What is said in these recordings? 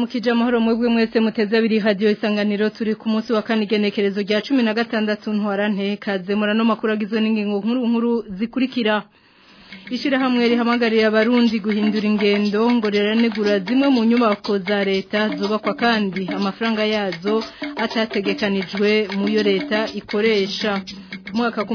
mukije amahoro mwebwe mwese muteze biri hadiyo isanganiro turi ku munsi wa kane igenekerezo rya cumi na gatandatu ntwara ntekaze murano makuru agizwe n'ingingo nkuru nkuru zikurikira ishyirahamwe rihamagariye abarundi guhindura ingendo ngorera riranegura zimwe mu nyubako za leta zubakwa kandi amafaranga yazo atategekanijwe mu yo leta ikoresha mwaka ku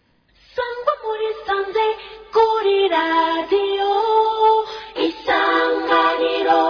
kuri radiyo isanganiro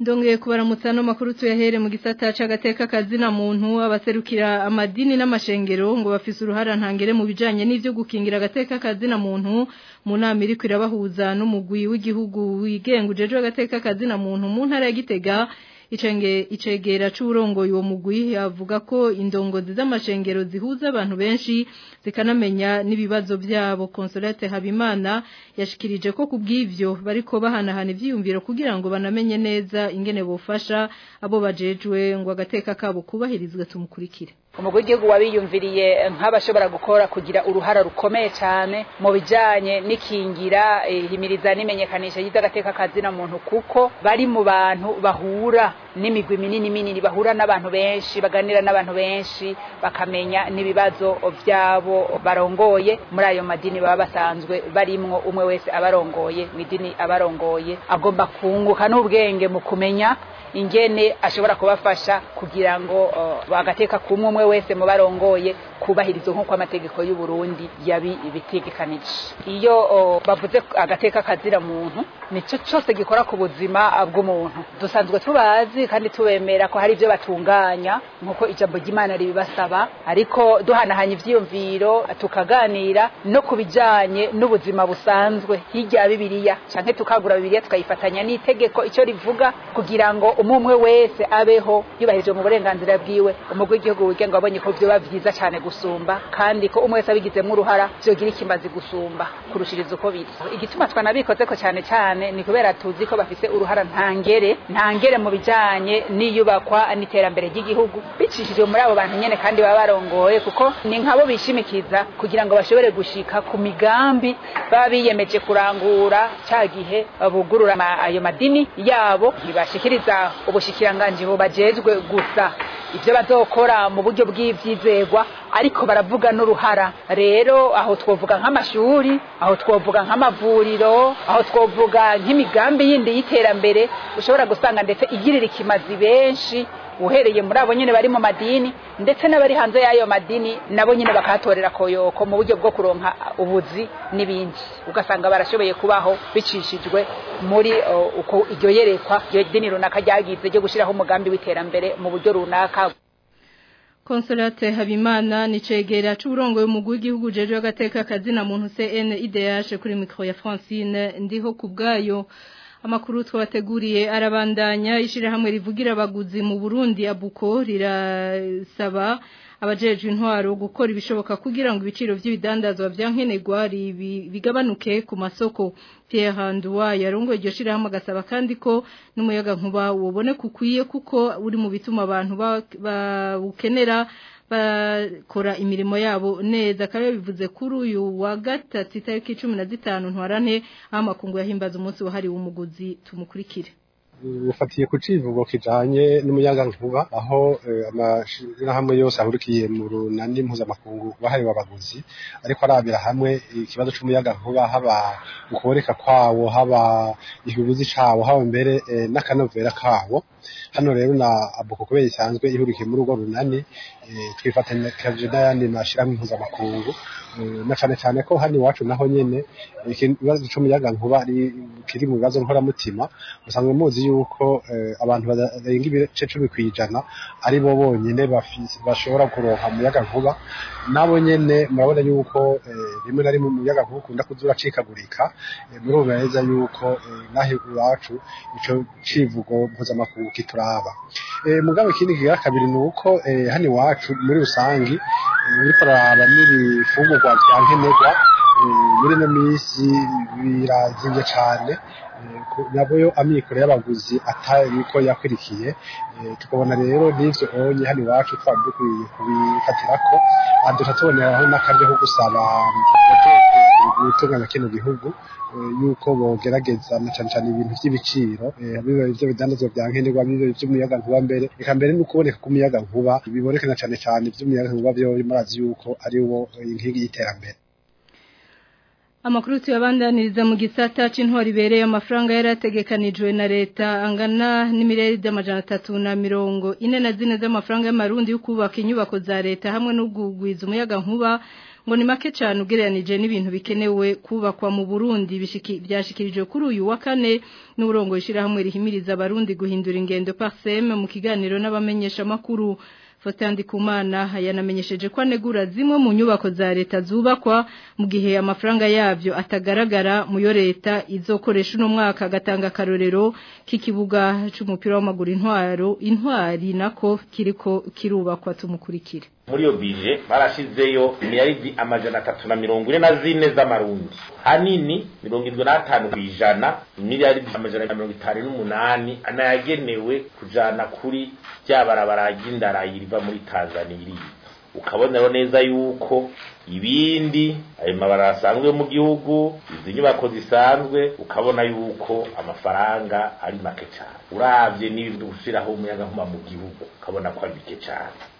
ndongeye kubaramutsa no makuru tuyahere mu gisata c'agateka kazina muntu abaserukira amadini n'amashengero ngo bafise uruhara ntangere mu bijanye n'ivyo gukingira agateka kazina muntu mu nama iri kwirabahuza n'umugwi w'igihugu wigenga ujejwe agateka kazina muntu mu ntara ya Gitega icegera c'uburongoye uwo mugwi avuga ko indongozi z'amashengero zihuza abantu benshi zikanamenya n'ibibazo byabo Consolate Habimana yashikirije ko kubw'ivyo bariko bahanahana ivyiyumviro kugira ngo banamenye neza ingene bofasha abo bajejwe ngo agateka kabo kubahirizwa tumukurikire umukuru w'igihugu wabiyumviriye nk'abashobora gukora kugira uruhara rukomeye cyane mu bijyanye n'ikingira eh, ihimiriza n'imenyekanisha ry'itarateka kazina muntu kuko bari mu bantu bahura n'imigwi minini minini bahura n'abantu benshi baganira n'abantu benshi bakamenya n'ibibazo byabo barongoye muri ayo madini baba basanzwe barimwo umwe wese abarongoye mu idini abarongoye agomba kunguka n'ubwenge mu kumenya ingene ashobora kubafasha kugira ngo bagateka ku umwe wese mu barongoye kubahiriza nk'uko amategeko y'u Burundi yabi yabibitegekanije iyo bavuze agateka kazira muntu nicyo cyose gikora ku buzima bw'umuntu dusanzwe tubazi kandi tubemera ko hari ibyo batunganya nk'uko ijambo ry'imana ribibasaba ariko duhanahanya ibyiyumviro tukaganira no ku bijyanye n'ubuzima busanzwe hirya ya bibiliya cyangwa tukagura bibiliya tukayifatanya n'itegeko icyo rivuga kugira ngo umwe wese abeho yubahirije mu burenganzira bwiwe umugwi w'igihugu wigenga wabonye ko byaba byiza cyane gusumba kandi ko umwe wese abigizemo uruhara byogira ikimazi gusumba kurushiriza uko biri igituma twanabikoze ko cyane cyane ni kubera tuzi ko bafite uruhara ntangere ntangere mu bijyanye n'iyubakwa n'iterambere ry'igihugu bicishije muri abo bantu nyine kandi baba barongoye kuko ni nkabo bishimikiza kugira ngo bashobore gushika ku migambi baba biyemeje kurangura cya gihe bugurura ayo madini yabo ntibashikiriza ubushikiranganji bajejwe gusa ibyo bazokora mu buryo bw'ivyizegwa ariko baravuga n'uruhara rero aho twovuga nk'amashuri aho twovuga nk'amavuriro aho twovuga nk'imigambi yindi y'iterambere ushobora gusanga ndetse igirira ikimazi benshi uhereye muri abo nyine bari mu madini ndetse n'abari hanze y'ayo madini nabo nyine bakahatorera koyoko mu buryo bwo kuronka ubuzi n'ibindi ugasanga barashoboye kubaho bicishijwe muri uko iryo yerekwa iryo dini runaka ryagize ryo gushyiraho umugambi w'iterambere mu buryo runaka Consolate Habimana ni cegera c'uburongo y'umugwi w'igihugu jeje agateka kazina muntu CN IDH kuri micro ya Francine ndiho kubgayo amakuru twabateguriye arabandanya ishyirahamwe rivugira abaguzi mu burundi abuko rirasaba abajejwe intwaro gukora ibishoboka kugira ngo ibiciro by'ibidandazwa bya nkenerwa bigabanuke ku masoko Pierre Handuwa yarongoye iryo shirahamwe agasaba kandi ko n'umuyaga nkuba wobone kukwiye kuko uri mu bituma abantu bawukenera ba, bakora imirimo yabo neza akaba bivuze kuri uyu wa gatatu itariki cumi na zitanu ntwarane aho amakungu yahimbaza umunsi wahariwe umuguzi tumukurikire bufatiye ku civugo kijanye n'umuyagankuba aho eh, amashirahamwe yose ahurikiye mu runani mpuzamakungu wahariwe abaguzi ariko arabira hamwe ikibazo c'umuyagankuba haba ukuboneka kwawo haba ikiguzi cawo haba mbere eh, n'akanovera kawo hano rero na abuko kubera isanzwe ihurikiye muri urwo runani eh, twifatanije n'ayandi mashirahamwe mpuzamakungu na cyane cyane ko hano iwacu naho nyene ikibazo c'umuyagankuba kiri mu bibazo nkoramutima usanga muzi yuko eh, abantu barenga ibice cumi ku ijana ari bo bonyine bashobora kuronka Muyaga vuba nabo nyine murabona yuko eh, rimwe na rimwe umuyaga nkuba ukunda kuza uracikagurika eh, murumva neza yuko naho iwacu icyo kivugo mpuzamakungu kituraba mugabo ikindi kigira kabiri ni uko hano iwacu muri rusange muri uraraba n'ibifungurwa bya nkenerwa muri ino minsi birazinze cyane Eh, naboyo amikoro y'abaguzi atari niko yakurikiye eh, tukabona rero n'ibyo ubonye hano iwacu twari dukwiye kubifatira ko ah, duhita tuboneraho n'akaryo ko gusaba eh, gutunganya kino gihugu yuko bogerageza na cyane cyane ibintu by'ibiciro biba ibyo bidandazwa bya nkenerwa biba iby'umuyaga nkuba mbere reka mbere ni ukuboneka k'umuyaga nkuba biboneka na cyane cyane iby'umuyaga nkuba byo murazi yuko ari wo inkingi y'iterambere amakuru tuyabandaniriza mu gisata cy'intwari ibereye amafaranga yari na leta angana n'imiliyari z'amajana atatu na mirongo ine na zine z'amafaranga y'amarundi yo kubaka inyubako za leta hamwe no kugwiza umuyaga nkuba ngo ni make cyane ugereranije n'ibintu bikenewe kubakwa mu burundi byashyikirijwe kuri uyu wa kane n'uburongo ishyirahamwe rihimiriza abarundi guhindura ingendo pariseme mu kiganiro n'abamenyeshamakuru Faustin Ndikumana yanamenyesheje ko anegura zimwe mu nyubako za leta zubakwa mu gihe amafaranga yabyo atagaragara muyo leta izokoresha uno mwaka agatanga akarorero k'ikibuga cy'umupira w'amaguru intwaro intwari nako kiriko kirubakwa tumukurikire muri iyo bije barashyizeyo miliyaridi amajana atatu na mirongo ine na zine z'amarundi hanini mirongo irindwi n'atanu ku ijana miliyaridi amajana mirongo itanu n'umunani anayagenewe kujana kuri rya barabara ry'indarayi riva muri tanzaniya iriya neza yuko ibindi ayo mabara asanzwe mu gihugu izi nyubako zisanzwe ukabona yuko amafaranga ari make cyane urabye n'ibindi gushyiraho umuyaga nkuba mu gihugu ukabona ko ari bike cyane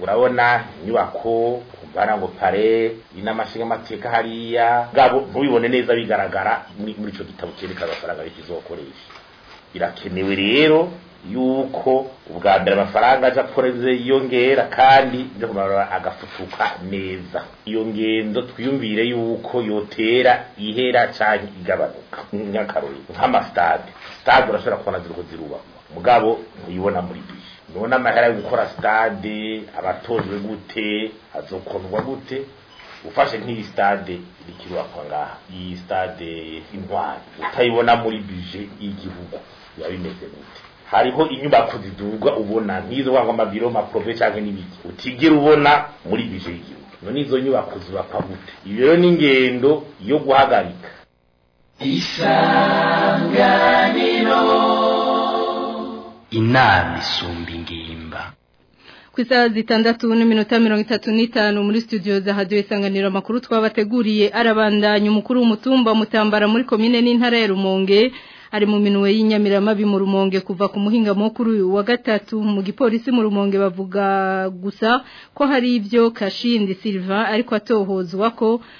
urabona inyubako kumbana ngo pare inamashinga amateka hariya gabo ntubibone neza bigaragara muri icyo gitabo cyerekana amafaranga bikizokoresha birakenewe rero yuko ubwa mbere amafaranga aja akoze yiyongera kandi nje kumarura agafufuka neza iyo ngendo twiyumvire yuko yotera ihera canke igabanuka nk'akarorero nk'amasitade sitade urashobora kubona ziriko zirubakwa mugabo ntuyibona muri bisi none amahera yo gukora sitade abatojwe gute azokorwa gute ufashe nk'iyi stade irikirwakwa ngaha iyi stade intwari utayibona muri bije y'igihugu biba bimeze gute hariho inyubako ziduga ubona nk'izo wanga amabiro mapurove cyangwa n'ibiki utigera ubona muri bije y'igihugu none izo nyubako zubakwa gute ibiro ingendo yo guhagarika isanganiro inama isumba ingimba ku isaha zitandatu n'iminota mirongo itatu n'itanu muri studio za hadiyo isanganiro amakuru twabateguriye arabandanya umukuru w'umutumba mutambara muri komine n'intara ya rumonge ari mu minuwe y'inyamiramabi mu rumonge kuva ku muhinga mukuru wa gatatu mu gipolisi mu rumonge bavuga gusa ko hari ibyo Kashindi Silva ariko atohozwa ko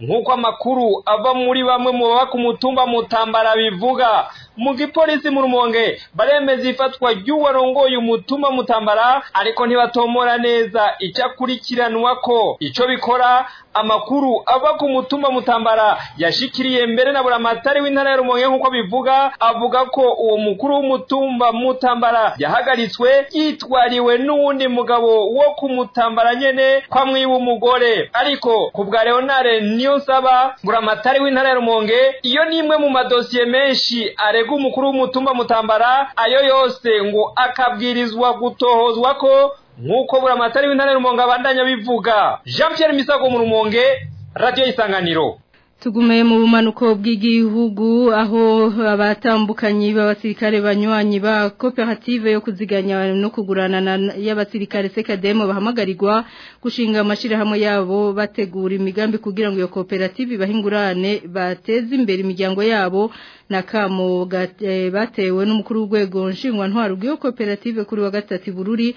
nk'uko amakuru ava muri bamwe mu baba ku mutumba mutambara bivuga mu gipolisi mu rumonge baremeza ifatwa ry'uwo arongoye umutumba mutambara ariko ntibatomora neza icyo akurikiranwa ko icyo bikora amakuru ava ku mutumba mutambara yashikiriye mbere na buramatari w'intara ya rumonge nk'uko bivuga avuga ko uwo mukuru w'umutumba mutambara yahagarariye yambitswe yitwariwe n'uwundi mugabo wo kumutambara nyene kwamwiba umugore ariko kubwa leonare niyo nsaba nguramatari w'intara ya rumonge iyo imwe mu madosiye menshi arega umukuru w'umutumba mutambara ayo yose ngo akabwirizwa gutohozwa ko nk'uko buramatari w'intara ya rumonge abandanya bivuga jean pierre misago mu rumonge radiyo y'isanganiro Tugumeye mu bumanuko bw'igihugu aho abatambukanye b'abasirikare banywanyi ba koperative yo kuziganya no kugurana y'abasirikare sekademo bahamagarirwa gushinga amashyirahamwe yabo bategura imigambi kugira ngo iyo koperative bahingurane bateze imbere imiryango yabo na kamo eh, batewe n'umukuru w'urwego nshingwa ntwaro bw'iyo koperative kuri wa gatatu bururi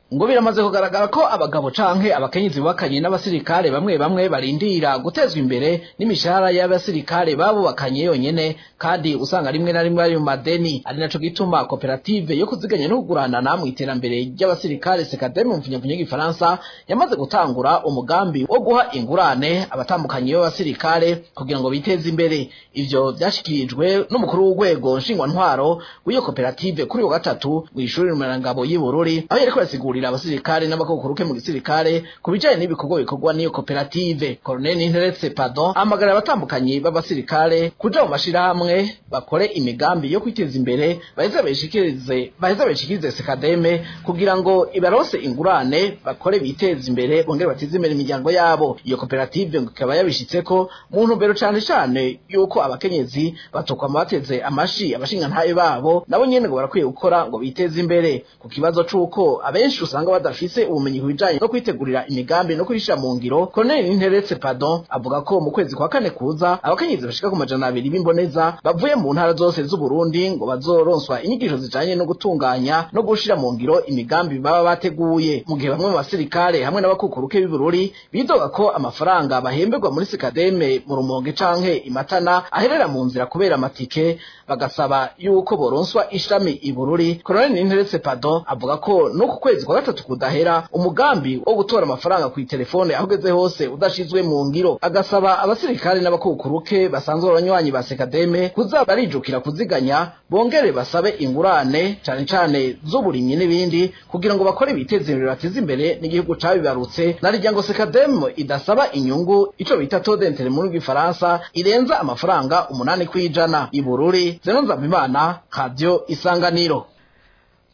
ngo biramaze kugaragara ko abagabo canke abakenyezi bubakanye n'abasirikare bamwe bamwe barindira gutezwa imbere n'imishahara y'abasirikare babubakanye yonyene kandi usanga rimwe na rimwe ari mu madeni ari naco gituma koperative yo kuziganya no kuguranana mu iterambere ry'abasirikare sekademi mu y'igifaransa yamaze gutangura umugambi wo guha ingurane abatandukanye b'abasirikare kugira ngo biteze imbere ivyo vyashikirijwe n'umukuru w'urwego nshingwantwaro w'iyo koperative kuri wa gatatu mw'ishuri rumerangabo y'Ibururi aho yariko yasigura guhugurira abasirikare n'abakoruke mu gisirikare ku bijyanye n'ibikorwa bikorwa n'iyo koperative Colonel Interetse Pado amagara abatandukanye b'abasirikare kuja mu mashirahamwe bakore imigambi yo kwiteza imbere baheza bishikirize sekademe kugira ngo ibarose ingurane bakore biteze imbere bongere bateze imbere imiryango yabo iyo koperative ngo ikaba ko mu ntumbero cyane cyane yuko abakenyezi batokwama bateze amashi abashingantahe babo nabo nyene ngo barakwiye gukora ngo biteze imbere ku kibazo c'uko abenshi usanga badafise ubumenyi bijanye no kwitegurira imigambi no kuyishira mu ngiro Colonel Interetse Pardon avuga ko mu kwezi kwa kane kuza abakenyezi bashika ku majana abiri b'imboneza bavuye mu ntara zose z'u Burundi ngo bazoronswa inyigisho zijanye no gutunganya no gushira mu ngiro imigambi baba bateguye mu gihe bamwe mu basirikare hamwe n'abakukuruke b'ibururi bidoga ko amafaranga bahemberwa muri sikademe mu rumonge canke imatana aherera mu nzira kubera amatike bagasaba yuko boronswa ishami ibururi Colonel Interetse Pardon avuga ko no ku kwezi kwa wa gatatu kudahera umugambi wo gutora amafaranga ku itelefone aho ugeze hose udashyizwe mu ngiro agasaba abasirikare n'abakukuruke basanzwe abanywanyi ba sekademe kuza barijukira kuziganya bongere basabe ingurane cane cane z'uburimyi n'ibindi kugira ngo bakore biteze imbere bateze imbere n'igihugu cabibarutse narirya ngo sekademe idasaba inyungu icyo bita taux d'interet gifaransa irenza amafaranga umunani kw'ijana ibururi zenonzambimana kavyo isanganiro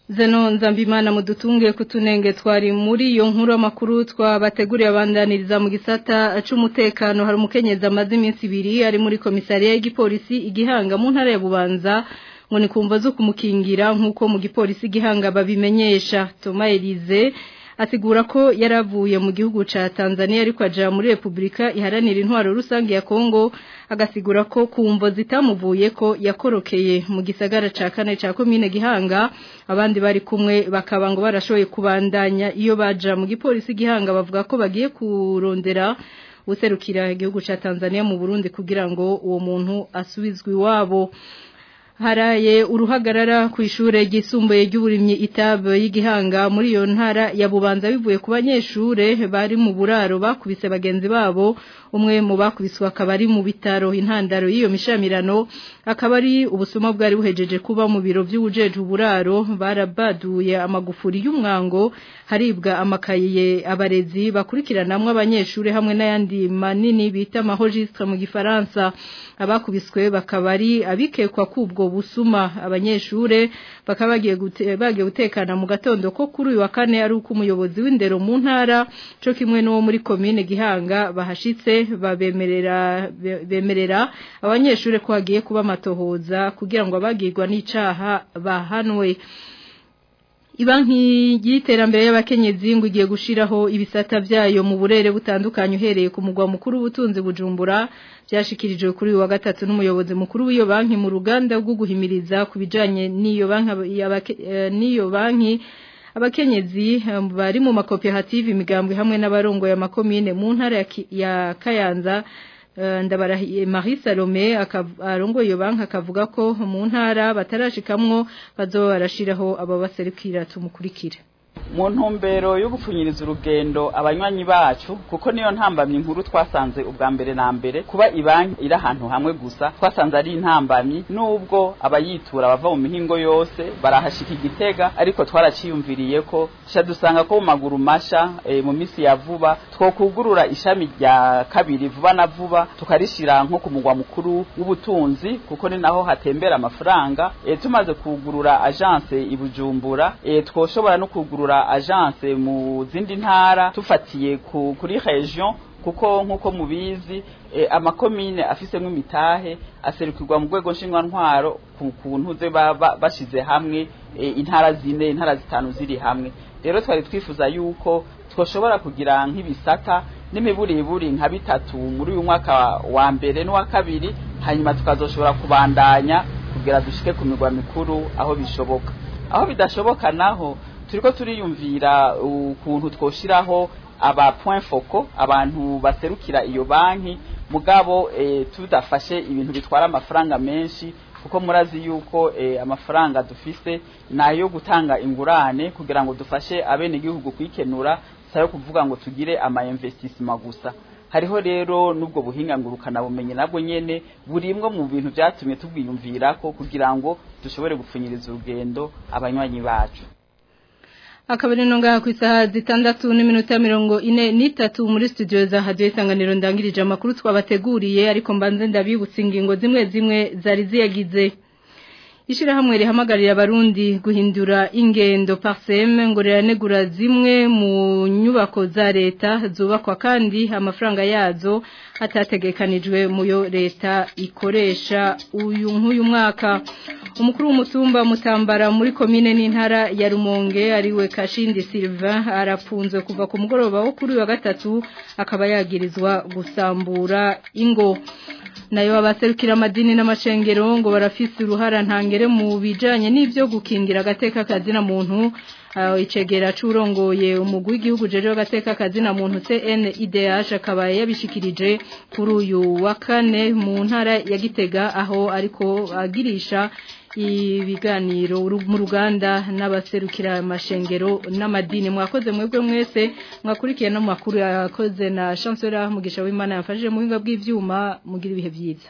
Zenonza mbimana mudutunge kutunenge twari muri iyo nkuru makuru twabateguriye abandaniriza mu gisata cy'umutekano hari umukenyeza amaze iminsi ibiri ari muri komisariya y'igipolisi igihanga mu ntara ya Bubanza ngo ni kumva zo kumukingira nk'uko mu gipolisi igihanga babimenyesha Thomas Elise asigura ko yaravuye mu gihugu cya Tanzania ariko ajya muri Repubulika iharanira intwaro rusange ya Kongo agasigura ko kumvo zitamuvuye ko yakorokeye mu gisagara cya kane cya komine Gihanga abandi bari kumwe bakaba ngo barashoye kubandanya iyo baja mu gipolisi Gihanga bavuga ko bagiye kurondera userukira igihugu cya Tanzania mu Burundi kugira ngo uwo muntu asubizwe iwabo haraye uruhagarara ku ishure ryisumbuye ry'uburimyi itab y'igihanga muri iyo ntara ya bubanza bivuye ku banyeshure bari mu buraro bakubise bagenzi babo umwe mu bakubiswe akaba ari mu bitaro intandaro y'iyo mishamirano akaba ari ubusuma bwari buhejeje kuba mu biro by'ubujeje uburaro barabaduye amagufuri y'umwango haribwa amakaye abarezi bakurikiranamwe abanyeshuri hamwe n'ayandi manini bita amahojisitire mu gifaransa abakubiswe bakaba ari abikekwa k'ubwo busuma abanyeshuri bakaba bagiye gutekana mu gatondo ko kuri uyu wa kane ari uko umuyobozi w'indero mu ntara cyo kimwe n'uwo muri komine gihanga bahashitse babemerera bemerera abanyeshuri ko hagiye kuba amatohoza kugira ngo abagirwa n'icaha bahanwe Ibanki y'iterambere y'abakenyezi ngo igiye gushiraho ibisata byayo mu burere butandukanye uhereye ku mugwa mukuru ubutunzi bujumbura byashikirijwe kuri uyu wa gatatu n'umuyobozi mukuru w'iyo banki mu ruganda rwo guhimiriza kubijanye n'iyo banki eh, n'iyo banki abakenyezi um, bari mu makoperative imigambwe hamwe n'abarongoye amakomine mu ntara ya kayanza uh, ndabarahiye eh, Marie Salome arongoye iyo banki akavuga ko mu ntara batarashikamwo bazo arashiraho abo baserukira tumukurikira mu ntumbero yo gupfunyiriza urugendo abanywanyi bacu kuko niyo ntambamyi nkuru twasanze ubwa mbere na mbere kuba ibanki iri ahantu hamwe gusa twasanze ari intambamyi nubwo abayitura bava mu mihingo yose barahashika igitega ariko twaraciyumviriye ko sha dusanga ko mu maguru masha eh, mu minsi ya vuba twokugurura ishami rya kabiri vuba na vuba tukarishyira nko ku mugwa mukuru w'ubutunzi kuko ni naho hatembera amafaranga eh, tumaze kugurura agence i Bujumbura eh, twoshobora no kugurura kugura agence mu zindi ntara tufatiye kuri region kuko nk'uko mubizi eh, amakomine afisemo imitahe aserukirwa mu rwego nshingwa ntwaro ku kuntu ze baba bashyize hamwe eh, intara zine intara zitanu ziri hamwe rero twari twifuza yuko twashobora kugira nk'ibisata n'imiburiburi nka bitatu muri uyu mwaka wa mbere n'uwa kabiri hanyuma tukazoshobora kubandanya kugira dushike ku migwa mikuru aho bishoboka aho bidashoboka naho turiko turiyumvira ukuntu twoshiraho aba point focal abantu baserukira iyo banki mugabo e, tudafashe ibintu bitwara amafaranga menshi kuko murazi yuko e, amafaranga dufise nayo gutanga ingurane kugira ngo dufashe abene igihugu kwikenura sayo kuvuga ngo tugire ama investissement gusa hariho rero n'ubwo buhinga ngurukana bumenye nabwo nyene burimwo mu bintu byatumye tubwiyumvira ko kugira ngo dushobore gupfunyiriza urugendo abanywanyi bacu akaba ari ku isaha zitandatu n'iminota mirongo ine n'itatu muri studio za hadiyo isanganiro ndangirije amakuru twabateguriye ariko mbanze ndabibutsa ingingo zimwe zimwe zari ziyagize ishyirahamwe rihamagarira abarundi guhindura ingendo pariseme ngo riranegura zimwe mu nyubako za leta zubakwa kandi amafaranga yazo atategekanijwe mu yo leta ikoresha uyu nk'uyu mwaka umukuru w'umutumba mutambara muri komine n'intara ya rumonge ariwe kashindi silva arafunzwe kuva ku mugoroba wo kuri wa gatatu akaba yagirizwa gusambura ingo nayo abaserukira amadini n'amashengero ngo barafise uruhara ntangere mu bijanye n'ibyo gukingira agateka kazina muntu icegera c'urongoye umugwi w'igihugu jejeho gateka kazina muntu CNIDH akabaye yabishikirije kuri uyu wa kane mu ntara ya Gitega aho ariko agirisha ibiganiro mu ruganda n'abaserukira amashengero n'amadini mwakoze mwebwe mwese mwakurikiye no makuru yakoze na chancellor mugisha w'Imana yafashije mu bw'ivyuma mugira ibihe byiza